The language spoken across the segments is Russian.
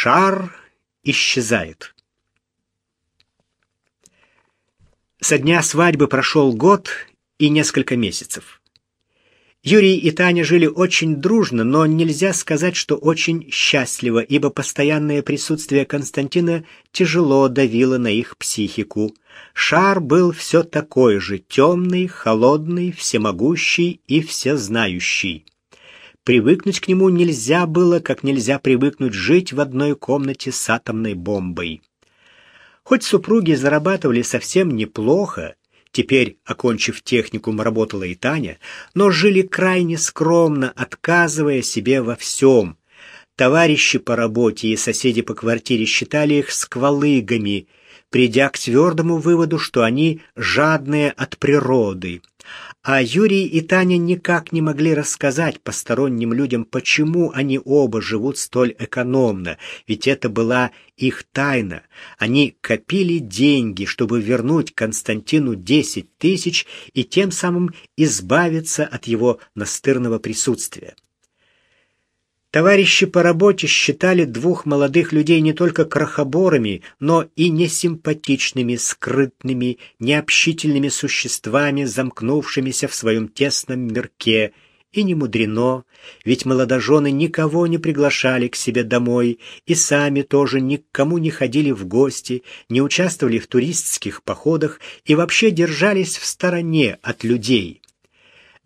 Шар исчезает. Со дня свадьбы прошел год и несколько месяцев. Юрий и Таня жили очень дружно, но нельзя сказать, что очень счастливо, ибо постоянное присутствие Константина тяжело давило на их психику. Шар был все такой же, темный, холодный, всемогущий и всезнающий. Привыкнуть к нему нельзя было, как нельзя привыкнуть жить в одной комнате с атомной бомбой. Хоть супруги зарабатывали совсем неплохо, Теперь, окончив техникум, работала и Таня, но жили крайне скромно, отказывая себе во всем. Товарищи по работе и соседи по квартире считали их сквалыгами, придя к твердому выводу, что они жадные от природы. А Юрий и Таня никак не могли рассказать посторонним людям, почему они оба живут столь экономно, ведь это была их тайна. Они копили деньги, чтобы вернуть Константину десять тысяч и тем самым избавиться от его настырного присутствия. Товарищи по работе считали двух молодых людей не только крохоборами, но и несимпатичными, скрытными, необщительными существами, замкнувшимися в своем тесном мирке. И не мудрено, ведь молодожены никого не приглашали к себе домой и сами тоже никому не ходили в гости, не участвовали в туристских походах и вообще держались в стороне от людей.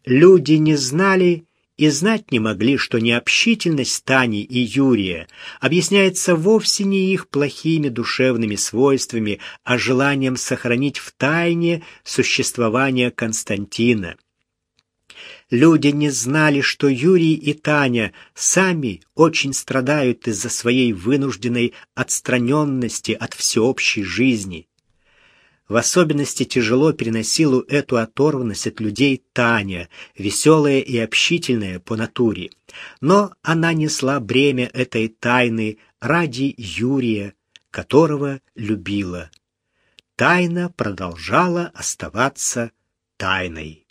Люди не знали, и знать не могли, что необщительность Тани и Юрия объясняется вовсе не их плохими душевными свойствами, а желанием сохранить в тайне существование Константина. Люди не знали, что Юрий и Таня сами очень страдают из-за своей вынужденной отстраненности от всеобщей жизни. В особенности тяжело переносила эту оторванность от людей Таня, веселая и общительная по натуре. Но она несла бремя этой тайны ради Юрия, которого любила. Тайна продолжала оставаться тайной.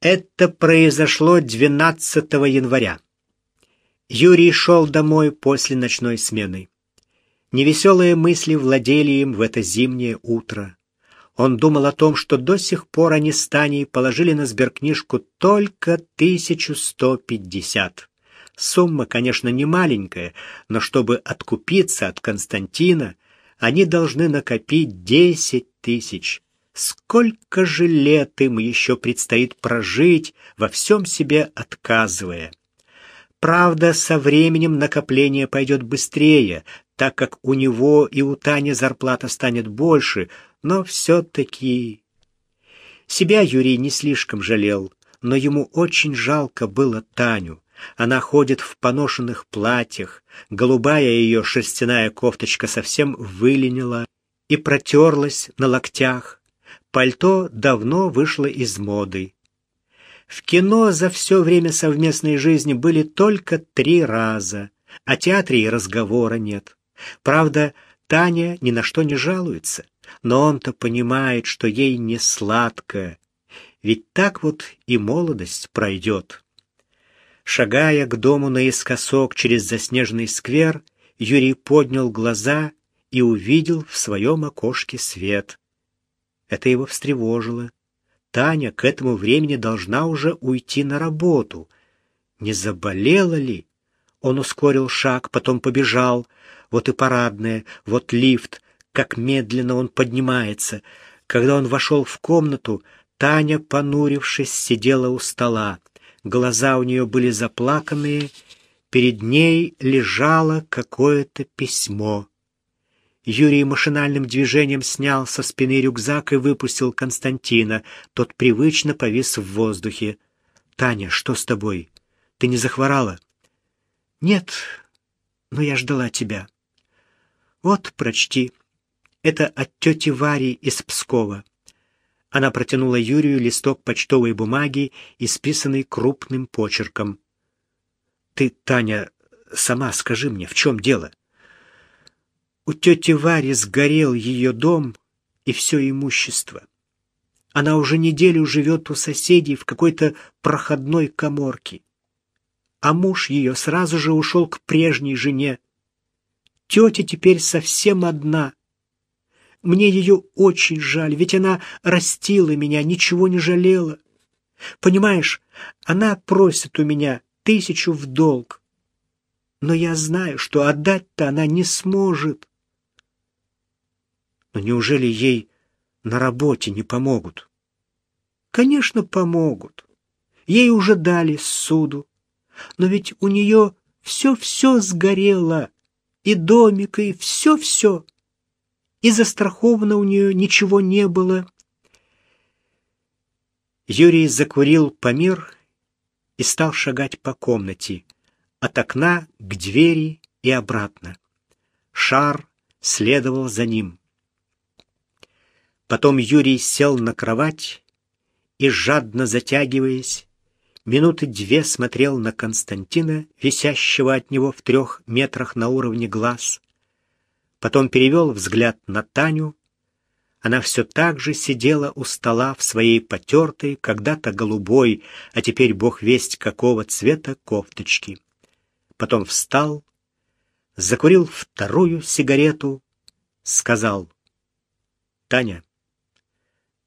Это произошло 12 января. Юрий шел домой после ночной смены. Невеселые мысли владели им в это зимнее утро. Он думал о том, что до сих пор они с Таней положили на сберкнижку только 1150. Сумма, конечно, не маленькая, но чтобы откупиться от Константина, они должны накопить 10 тысяч. Сколько же лет им еще предстоит прожить, во всем себе отказывая? Правда, со временем накопление пойдет быстрее, так как у него и у Тани зарплата станет больше, но все-таки... Себя Юрий не слишком жалел, но ему очень жалко было Таню. Она ходит в поношенных платьях, голубая ее шерстяная кофточка совсем выленила и протерлась на локтях. Пальто давно вышло из моды. В кино за все время совместной жизни были только три раза, о театре и разговора нет. Правда, Таня ни на что не жалуется, но он-то понимает, что ей не сладко, ведь так вот и молодость пройдет. Шагая к дому наискосок через заснеженный сквер, Юрий поднял глаза и увидел в своем окошке свет. Это его встревожило. Таня к этому времени должна уже уйти на работу. Не заболела ли? Он ускорил шаг, потом побежал — вот и парадная, вот лифт, как медленно он поднимается. Когда он вошел в комнату, Таня, понурившись, сидела у стола. Глаза у нее были заплаканные, перед ней лежало какое-то письмо. Юрий машинальным движением снял со спины рюкзак и выпустил Константина. Тот привычно повис в воздухе. «Таня, что с тобой? Ты не захворала?» «Нет, но я ждала тебя». «Вот, прочти. Это от тети Вари из Пскова». Она протянула Юрию листок почтовой бумаги, исписанный крупным почерком. «Ты, Таня, сама скажи мне, в чем дело?» У тети Вари сгорел ее дом и все имущество. Она уже неделю живет у соседей в какой-то проходной коморке. А муж ее сразу же ушел к прежней жене. Тетя теперь совсем одна. Мне ее очень жаль, ведь она растила меня, ничего не жалела. Понимаешь, она просит у меня тысячу в долг. Но я знаю, что отдать-то она не сможет. Но неужели ей на работе не помогут? Конечно, помогут. Ей уже дали суду. Но ведь у нее все-все сгорело. И домик, и все-все. И застраховано у нее ничего не было. Юрий закурил помир и стал шагать по комнате, от окна к двери и обратно. Шар следовал за ним. Потом Юрий сел на кровать и, жадно затягиваясь, минуты две смотрел на Константина, висящего от него в трех метрах на уровне глаз. Потом перевел взгляд на Таню. Она все так же сидела у стола в своей потертой, когда-то голубой, а теперь бог весть какого цвета кофточки. Потом встал, закурил вторую сигарету, сказал, «Таня,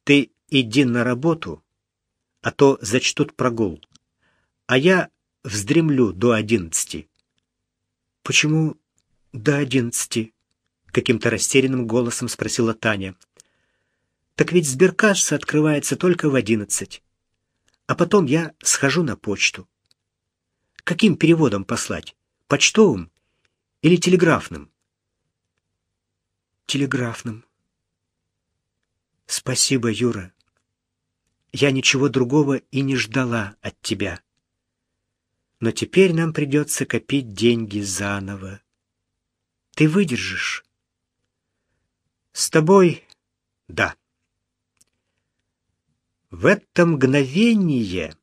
ты иди на работу, а то зачтут прогул, а я вздремлю до одиннадцати». «Почему до одиннадцати?» — каким-то растерянным голосом спросила Таня. «Так ведь сберкасса открывается только в одиннадцать. А потом я схожу на почту. Каким переводом послать? Почтовым или телеграфным?» «Телеграфным», Спасибо, Юра. Я ничего другого и не ждала от тебя. Но теперь нам придется копить деньги заново. Ты выдержишь? С тобой — да. В это мгновение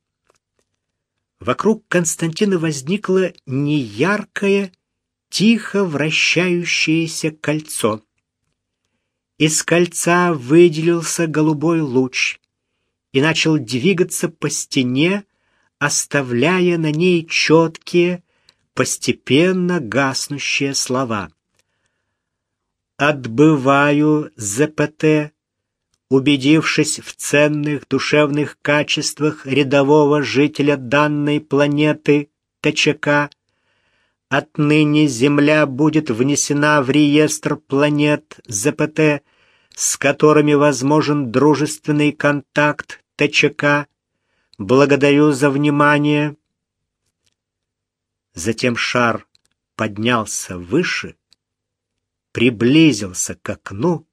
вокруг Константина возникло неяркое, тихо вращающееся кольцо. Из кольца выделился голубой луч и начал двигаться по стене, оставляя на ней четкие, постепенно гаснущие слова. «Отбываю ЗПТ, убедившись в ценных душевных качествах рядового жителя данной планеты ТЧК, Отныне Земля будет внесена в реестр планет ЗПТ, с которыми возможен дружественный контакт ТЧК. Благодарю за внимание. Затем шар поднялся выше, приблизился к окну,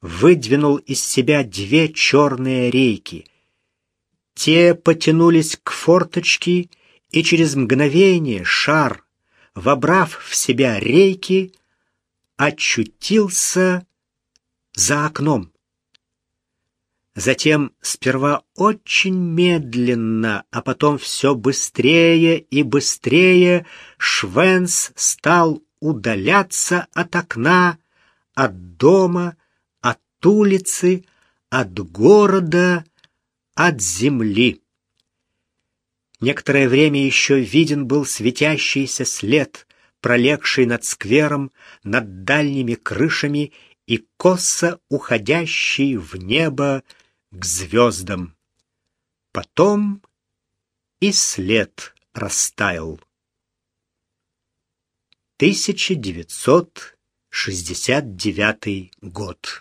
выдвинул из себя две черные рейки. Те потянулись к форточке и через мгновение шар, вобрав в себя рейки, очутился за окном. Затем сперва очень медленно, а потом все быстрее и быстрее Швенс стал удаляться от окна, от дома, от улицы, от города, от земли. Некоторое время еще виден был светящийся след, пролегший над сквером, над дальними крышами и косо уходящий в небо к звездам. Потом и след растаял. 1969 год